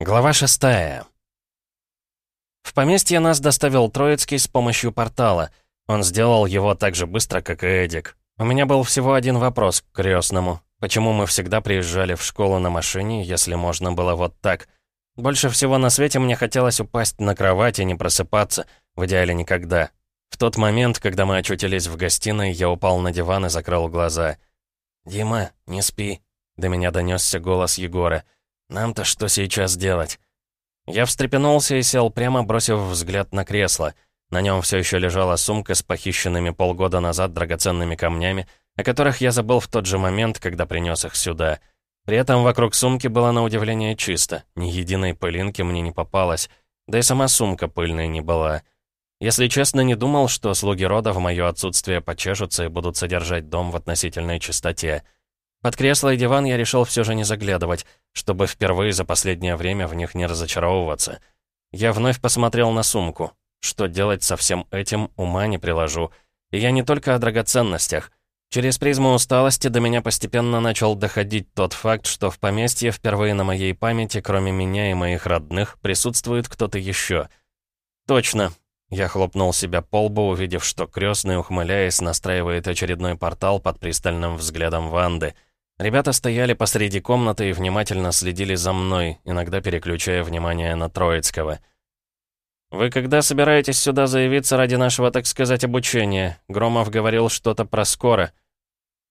Глава шестая. В поместье нас доставил Троицкий с помощью портала. Он сделал его так же быстро, как и Эдик. У меня был всего один вопрос к крестному. Почему мы всегда приезжали в школу на машине, если можно было вот так? Больше всего на свете мне хотелось упасть на кровать и не просыпаться, в идеале никогда. В тот момент, когда мы очутились в гостиной, я упал на диван и закрыл глаза. «Дима, не спи», — до меня донесся голос Егора. Нам-то что сейчас делать? Я встрепенулся и сел прямо, бросив взгляд на кресло. На нем все еще лежала сумка с похищенными полгода назад драгоценными камнями, о которых я забыл в тот же момент, когда принес их сюда. При этом вокруг сумки было на удивление чисто, ни единой пылинки мне не попалось, да и сама сумка пыльной не была. Если честно, не думал, что слуги рода в мое отсутствие почешутся и будут содержать дом в относительной чистоте. Под кресло и диван я решил все же не заглядывать, чтобы впервые за последнее время в них не разочаровываться. Я вновь посмотрел на сумку. Что делать со всем этим, ума не приложу. И я не только о драгоценностях. Через призму усталости до меня постепенно начал доходить тот факт, что в поместье впервые на моей памяти, кроме меня и моих родных, присутствует кто-то еще. Точно. Я хлопнул себя по лбу, увидев, что крестный, ухмыляясь, настраивает очередной портал под пристальным взглядом Ванды — Ребята стояли посреди комнаты и внимательно следили за мной, иногда переключая внимание на Троицкого. «Вы когда собираетесь сюда заявиться ради нашего, так сказать, обучения?» Громов говорил что-то про скоро.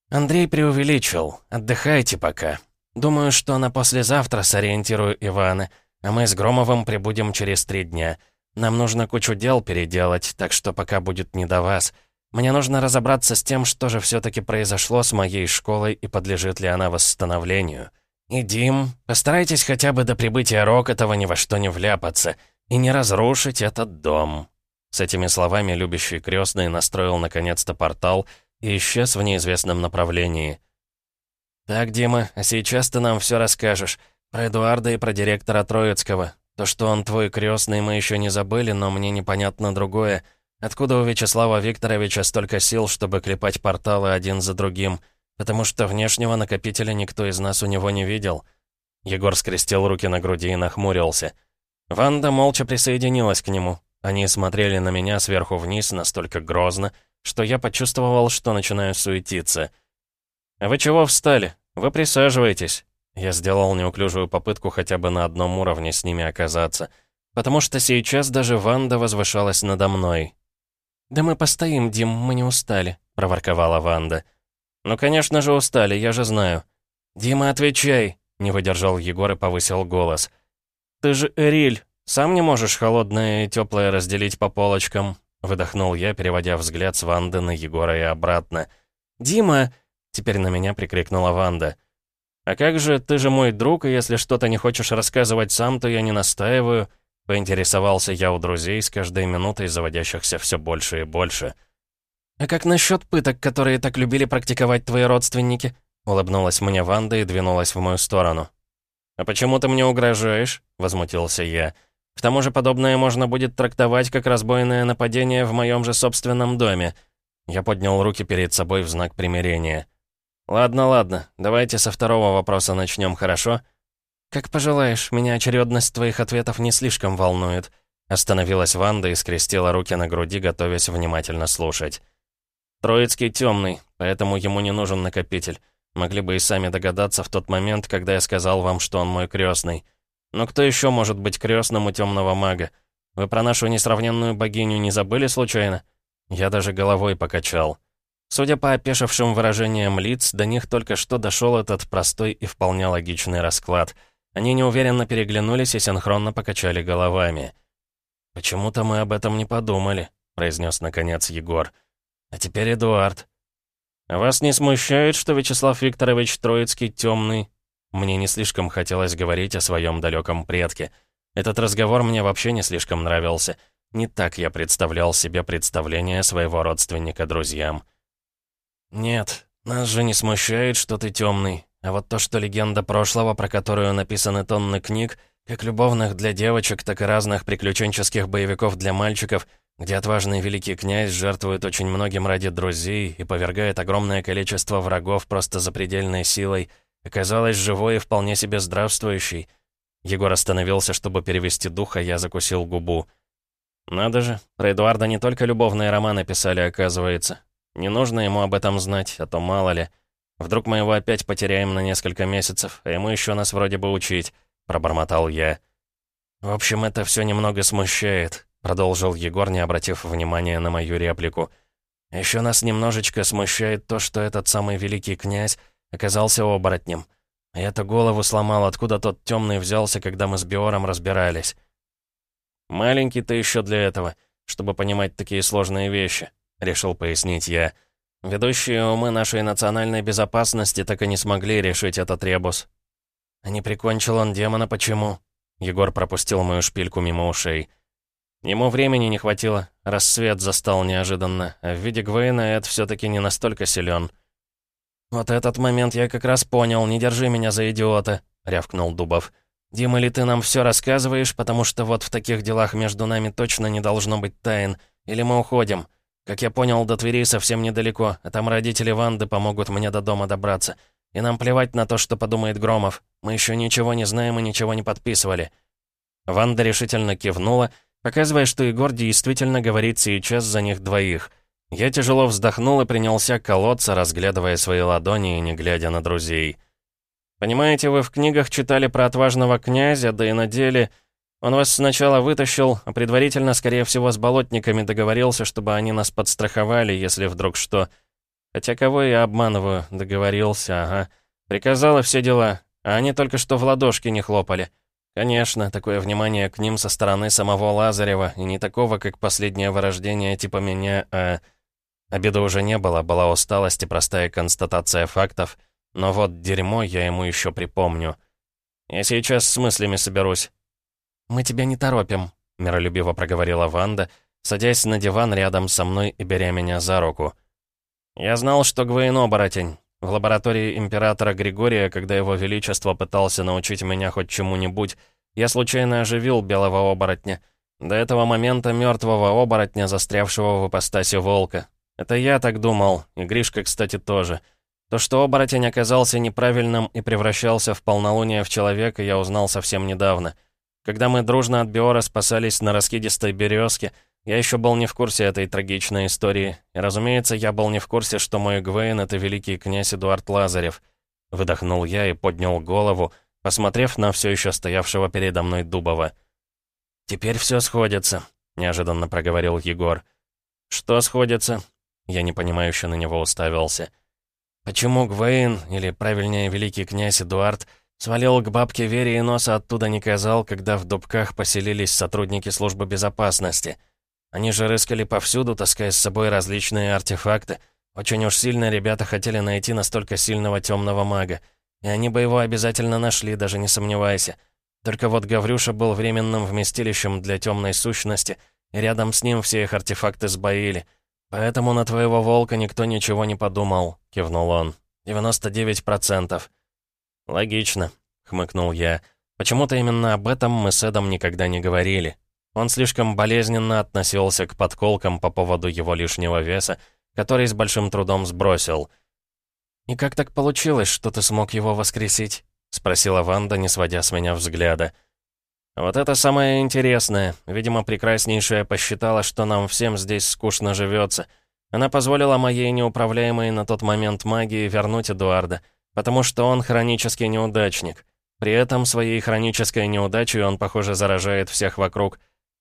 «Андрей преувеличил. Отдыхайте пока. Думаю, что на послезавтра сориентирую Ивана, а мы с Громовым прибудем через три дня. Нам нужно кучу дел переделать, так что пока будет не до вас. Мне нужно разобраться с тем, что же все-таки произошло с моей школой и подлежит ли она восстановлению. И, Дим, постарайтесь хотя бы до прибытия Рокотова ни во что не вляпаться и не разрушить этот дом». С этими словами любящий крестный настроил наконец-то портал и исчез в неизвестном направлении. «Так, Дима, а сейчас ты нам все расскажешь. Про Эдуарда и про директора Троицкого. То, что он твой крестный, мы еще не забыли, но мне непонятно другое — Откуда у Вячеслава Викторовича столько сил, чтобы клепать порталы один за другим? Потому что внешнего накопителя никто из нас у него не видел. Егор скрестил руки на груди и нахмурился. Ванда молча присоединилась к нему. Они смотрели на меня сверху вниз настолько грозно, что я почувствовал, что начинаю суетиться. «А вы чего встали? Вы присаживайтесь». Я сделал неуклюжую попытку хотя бы на одном уровне с ними оказаться, потому что сейчас даже Ванда возвышалась надо мной, «Да мы постоим, Дим, мы не устали», — проворковала Ванда. «Ну, конечно же, устали, я же знаю». «Дима, отвечай», — не выдержал Егор и повысил голос. «Ты же Эриль, сам не можешь холодное и теплое разделить по полочкам», — выдохнул я, переводя взгляд с Ванды на Егора и обратно. «Дима!» — теперь на меня прикрикнула Ванда. «А как же, ты же мой друг, и если что-то не хочешь рассказывать сам, то я не настаиваю», Поинтересовался я у друзей с каждой минутой, заводящихся все больше и больше. «А как насчет пыток, которые так любили практиковать твои родственники?» Улыбнулась мне Ванда и двинулась в мою сторону. «А почему ты мне угрожаешь?» — возмутился я. «К тому же подобное можно будет трактовать как разбойное нападение в моем же собственном доме». Я поднял руки перед собой в знак примирения. «Ладно, ладно, давайте со второго вопроса начнем, хорошо?» «Как пожелаешь, меня очередность твоих ответов не слишком волнует». Остановилась Ванда и скрестила руки на груди, готовясь внимательно слушать. «Троицкий темный, поэтому ему не нужен накопитель. Могли бы и сами догадаться в тот момент, когда я сказал вам, что он мой крестный. Но кто еще может быть крестным у темного мага? Вы про нашу несравненную богиню не забыли случайно?» Я даже головой покачал. Судя по опешившим выражениям лиц, до них только что дошел этот простой и вполне логичный расклад — они неуверенно переглянулись и синхронно покачали головами. «Почему-то мы об этом не подумали», — произнес наконец Егор. «А теперь Эдуард». «Вас не смущает, что Вячеслав Викторович Троицкий темный?» Мне не слишком хотелось говорить о своем далеком предке. Этот разговор мне вообще не слишком нравился. Не так я представлял себе представление своего родственника друзьям. «Нет, нас же не смущает, что ты темный. А вот то, что легенда прошлого, про которую написаны тонны книг, как любовных для девочек, так и разных приключенческих боевиков для мальчиков, где отважный великий князь жертвует очень многим ради друзей и повергает огромное количество врагов просто запредельной силой, оказалась живой и вполне себе здравствующей. Егор остановился, чтобы перевести дух, а я закусил губу. «Надо же, про Эдуарда не только любовные романы писали, оказывается. Не нужно ему об этом знать, а то мало ли. Вдруг мы его опять потеряем на несколько месяцев, а ему еще нас вроде бы учить», — пробормотал я. «В общем, это все немного смущает», — продолжил Егор, не обратив внимания на мою реплику. «Еще нас немножечко смущает то, что этот самый великий князь оказался оборотнем. Я-то голову сломал, откуда тот темный взялся, когда мы с Биором разбирались». «Маленький ты еще для этого, чтобы понимать такие сложные вещи», — решил пояснить я. «Ведущие умы нашей национальной безопасности так и не смогли решить этот ребус». «А не прикончил он демона почему?» Егор пропустил мою шпильку мимо ушей. Ему времени не хватило, рассвет застал неожиданно, а в виде Гвейна Эд все-таки не настолько силен. «Вот этот момент я как раз понял, не держи меня за идиота», — рявкнул Дубов. «Дима, или ты нам все рассказываешь, потому что вот в таких делах между нами точно не должно быть тайн, или мы уходим. Как я понял, до Твери совсем недалеко, а там родители Ванды помогут мне до дома добраться. И нам плевать на то, что подумает Громов. Мы еще ничего не знаем и ничего не подписывали». Ванда решительно кивнула, показывая, что Егор действительно говорит сейчас за них двоих. Я тяжело вздохнул и принялся колоться, разглядывая свои ладони и не глядя на друзей. «Понимаете, вы в книгах читали про отважного князя, да и на деле...» Он вас сначала вытащил, а предварительно, скорее всего, с болотниками договорился, чтобы они нас подстраховали, если вдруг что. Хотя кого я обманываю, договорился, ага. Приказала все дела, а они только что в ладошки не хлопали. Конечно, такое внимание к ним со стороны самого Лазарева, и не такого, как последнее вырождение типа меня, а... Обеда уже не было, была усталость и простая констатация фактов, но вот дерьмо я ему еще припомню. Я сейчас с мыслями соберусь. «Мы тебя не торопим», — миролюбиво проговорила Ванда, садясь на диван рядом со мной и беря меня за руку. «Я знал, что Гвейн оборотень. В лаборатории императора Григория, когда его величество пытался научить меня хоть чему-нибудь, я случайно оживил белого оборотня. До этого момента мертвого оборотня, застрявшего в ипостаси волка. Это я так думал, и Гришка, кстати, тоже. То, что оборотень оказался неправильным и превращался в полнолуние в человека, я узнал совсем недавно — когда мы дружно от Биора спасались на раскидистой березке, я еще был не в курсе этой трагичной истории. И, разумеется, я был не в курсе, что мой Гвейн — это великий князь Эдуард Лазарев. Выдохнул я и поднял голову, посмотрев на все еще стоявшего передо мной Дубова. «Теперь все сходится», — неожиданно проговорил Егор. «Что сходится?» Я непонимающе на него уставился. «Почему Гвейн, или, правильнее, великий князь Эдуард, — Свалил к бабке Вере и носа оттуда не казал, когда в Дубках поселились сотрудники службы безопасности. Они же рыскали повсюду, таская с собой различные артефакты. Очень уж сильно ребята хотели найти настолько сильного темного мага. И они бы его обязательно нашли, даже не сомневайся. Только вот Гаврюша был временным вместилищем для темной сущности, и рядом с ним все их артефакты сбоили. Поэтому на твоего волка никто ничего не подумал, кивнул он. 99%. «Логично», — хмыкнул я. «Почему-то именно об этом мы с Эдом никогда не говорили. Он слишком болезненно относился к подколкам по поводу его лишнего веса, который с большим трудом сбросил. «И как так получилось, что ты смог его воскресить?» — спросила Ванда, не сводя с меня взгляда. «Вот это самое интересное. Видимо, прекраснейшая посчитала, что нам всем здесь скучно живется. Она позволила моей неуправляемой на тот момент магии вернуть Эдуарда. Потому что он хронический неудачник. При этом своей хронической неудачей он, похоже, заражает всех вокруг.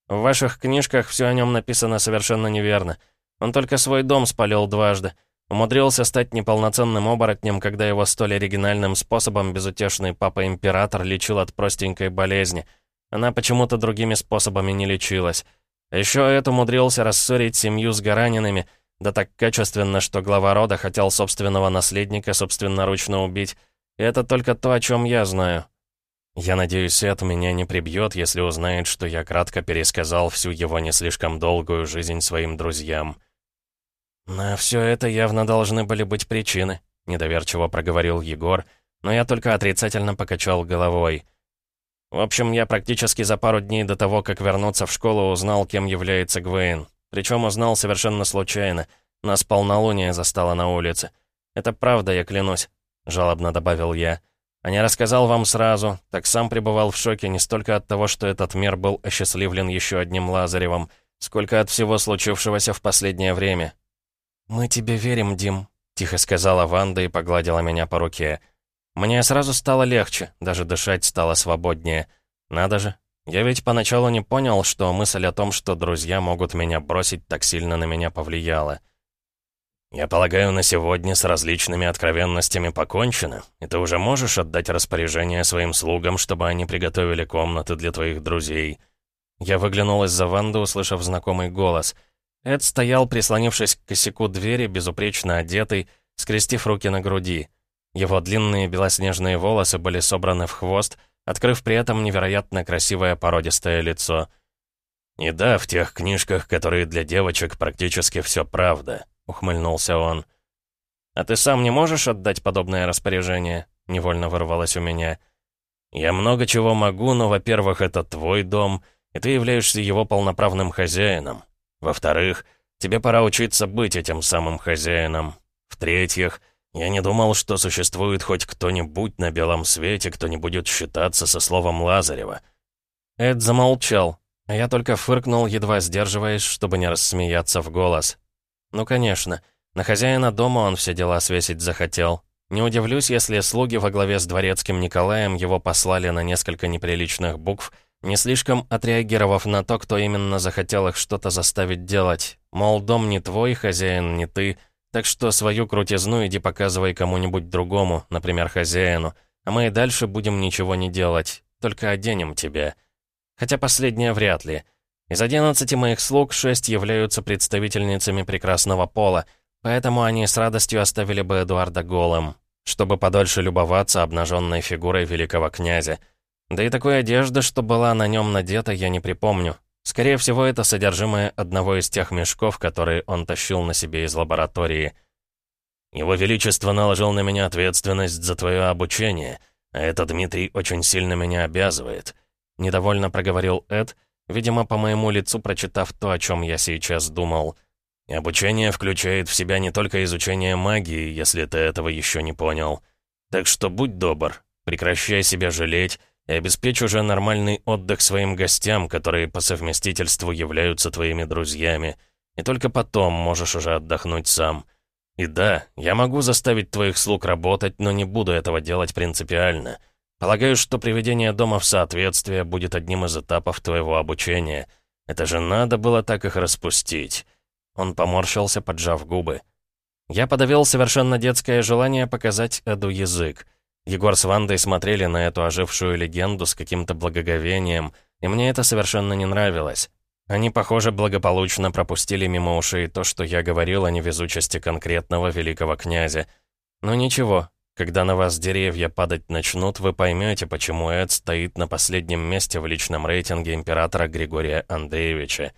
В ваших книжках все о нем написано совершенно неверно. Он только свой дом спалил дважды. Умудрился стать неполноценным оборотнем, когда его столь оригинальным способом безутешный папа-император лечил от простенькой болезни. Она почему-то другими способами не лечилась. Еще это умудрился рассорить семью с Гаранинами — да так качественно, что глава рода хотел собственного наследника собственноручно убить. И это только то, о чем я знаю. Я надеюсь, Эд меня не прибьет, если узнает, что я кратко пересказал всю его не слишком долгую жизнь своим друзьям. «На все это явно должны были быть причины», — недоверчиво проговорил Егор, но я только отрицательно покачал головой. В общем, я практически за пару дней до того, как вернуться в школу, узнал, кем является Гвейн. Причем узнал совершенно случайно. Нас полнолуние застало на улице. Это правда, я клянусь», — жалобно добавил я. А не рассказал вам сразу, так сам пребывал в шоке не столько от того, что этот мир был осчастливлен еще одним Лазаревым, сколько от всего случившегося в последнее время. «Мы тебе верим, Дим», — тихо сказала Ванда и погладила меня по руке. Мне сразу стало легче, даже дышать стало свободнее. Надо же, я ведь поначалу не понял, что мысль о том, что друзья могут меня бросить, так сильно на меня повлияла. «Я полагаю, на сегодня с различными откровенностями покончено, и ты уже можешь отдать распоряжение своим слугам, чтобы они приготовили комнаты для твоих друзей». Я выглянул из-за Ванды, услышав знакомый голос. Эд стоял, прислонившись к косяку двери, безупречно одетый, скрестив руки на груди. Его длинные белоснежные волосы были собраны в хвост, открыв при этом невероятно красивое породистое лицо. «И да, в тех книжках, которые для девочек, практически все правда», — ухмыльнулся он. «А ты сам не можешь отдать подобное распоряжение?» — невольно вырвалось у меня. «Я много чего могу, но, во-первых, это твой дом, и ты являешься его полноправным хозяином. Во-вторых, тебе пора учиться быть этим самым хозяином. В-третьих, — я не думал, что существует хоть кто-нибудь на белом свете, кто не будет считаться со словом Лазарева. Эд замолчал, а я только фыркнул, едва сдерживаясь, чтобы не рассмеяться в голос. Ну, конечно, на хозяина дома он все дела свесить захотел. Не удивлюсь, если слуги во главе с дворецким Николаем его послали на несколько неприличных букв, не слишком отреагировав на то, кто именно захотел их что-то заставить делать. Мол, дом не твой, хозяин не ты — так что свою крутизну иди показывай кому-нибудь другому, например, хозяину, а мы и дальше будем ничего не делать, только оденем тебя. Хотя последнее вряд ли. Из одиннадцати моих слуг шесть являются представительницами прекрасного пола, поэтому они с радостью оставили бы Эдуарда голым, чтобы подольше любоваться обнаженной фигурой великого князя. Да и такой одежды, что была на нем надета, я не припомню, Скорее всего, это содержимое одного из тех мешков, которые он тащил на себе из лаборатории. «Его Величество наложил на меня ответственность за твое обучение, а это Дмитрий очень сильно меня обязывает», — недовольно проговорил Эд, видимо, по моему лицу прочитав то, о чем я сейчас думал. «Обучение включает в себя не только изучение магии, если ты этого еще не понял. Так что будь добр, прекращай себя жалеть, и обеспечь уже нормальный отдых своим гостям, которые по совместительству являются твоими друзьями. И только потом можешь уже отдохнуть сам. И да, я могу заставить твоих слуг работать, но не буду этого делать принципиально. Полагаю, что приведение дома в соответствие будет одним из этапов твоего обучения. Это же надо было так их распустить. Он поморщился, поджав губы. Я подавил совершенно детское желание показать Эду язык. Егор с Вандой смотрели на эту ожившую легенду с каким-то благоговением, и мне это совершенно не нравилось. Они, похоже, благополучно пропустили мимо ушей то, что я говорил о невезучести конкретного великого князя. Но ничего, когда на вас деревья падать начнут, вы поймете, почему Эд стоит на последнем месте в личном рейтинге императора Григория Андреевича.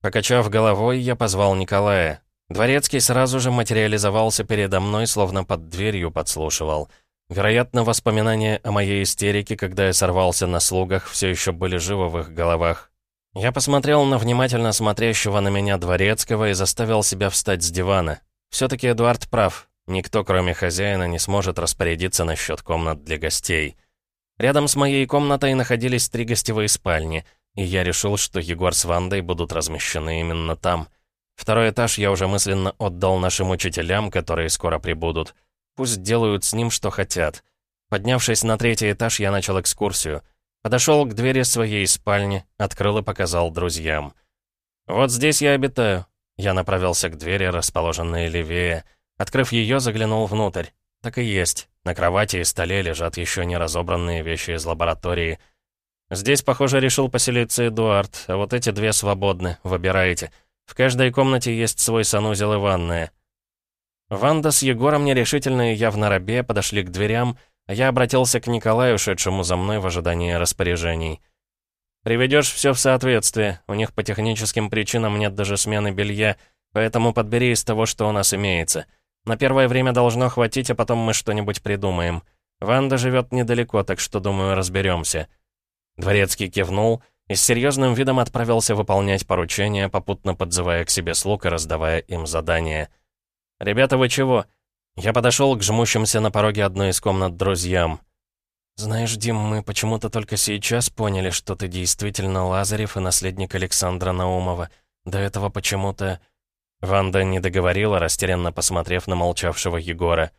Покачав головой, я позвал Николая. Дворецкий сразу же материализовался передо мной, словно под дверью подслушивал — Вероятно, воспоминания о моей истерике, когда я сорвался на слугах, все еще были живы в их головах. Я посмотрел на внимательно смотрящего на меня дворецкого и заставил себя встать с дивана. Все-таки Эдуард прав. Никто, кроме хозяина, не сможет распорядиться насчет комнат для гостей. Рядом с моей комнатой находились три гостевые спальни, и я решил, что Егор с Вандой будут размещены именно там. Второй этаж я уже мысленно отдал нашим учителям, которые скоро прибудут. Пусть делают с ним, что хотят. Поднявшись на третий этаж, я начал экскурсию. Подошел к двери своей спальни, открыл и показал друзьям. «Вот здесь я обитаю». Я направился к двери, расположенной левее. Открыв ее, заглянул внутрь. Так и есть. На кровати и столе лежат еще не разобранные вещи из лаборатории. Здесь, похоже, решил поселиться Эдуард, а вот эти две свободны, выбирайте. В каждой комнате есть свой санузел и ванная. Ванда с Егором нерешительно и явно рабе подошли к дверям, а я обратился к Николаю, шедшему за мной в ожидании распоряжений. «Приведешь все в соответствие. У них по техническим причинам нет даже смены белья, поэтому подбери из того, что у нас имеется. На первое время должно хватить, а потом мы что-нибудь придумаем. Ванда живет недалеко, так что, думаю, разберемся». Дворецкий кивнул и с серьезным видом отправился выполнять поручения, попутно подзывая к себе слуг и раздавая им задания — «Ребята, вы чего?» Я подошел к жмущимся на пороге одной из комнат друзьям. «Знаешь, Дим, мы почему-то только сейчас поняли, что ты действительно Лазарев и наследник Александра Наумова. До этого почему-то...» Ванда не договорила, растерянно посмотрев на молчавшего Егора.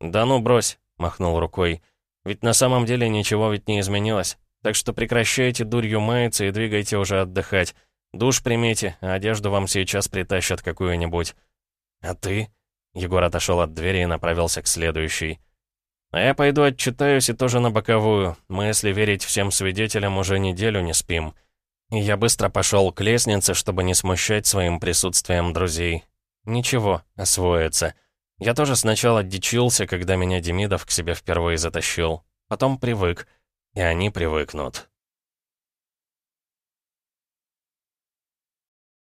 «Да ну, брось», — махнул рукой. «Ведь на самом деле ничего ведь не изменилось. Так что прекращайте дурью маяться и двигайте уже отдыхать. Душ примите, а одежду вам сейчас притащат какую-нибудь». «А ты?» Егор отошел от двери и направился к следующей. «А я пойду отчитаюсь и тоже на боковую. Мы, если верить всем свидетелям, уже неделю не спим». И я быстро пошел к лестнице, чтобы не смущать своим присутствием друзей. Ничего, освоится. Я тоже сначала дичился, когда меня Демидов к себе впервые затащил. Потом привык. И они привыкнут.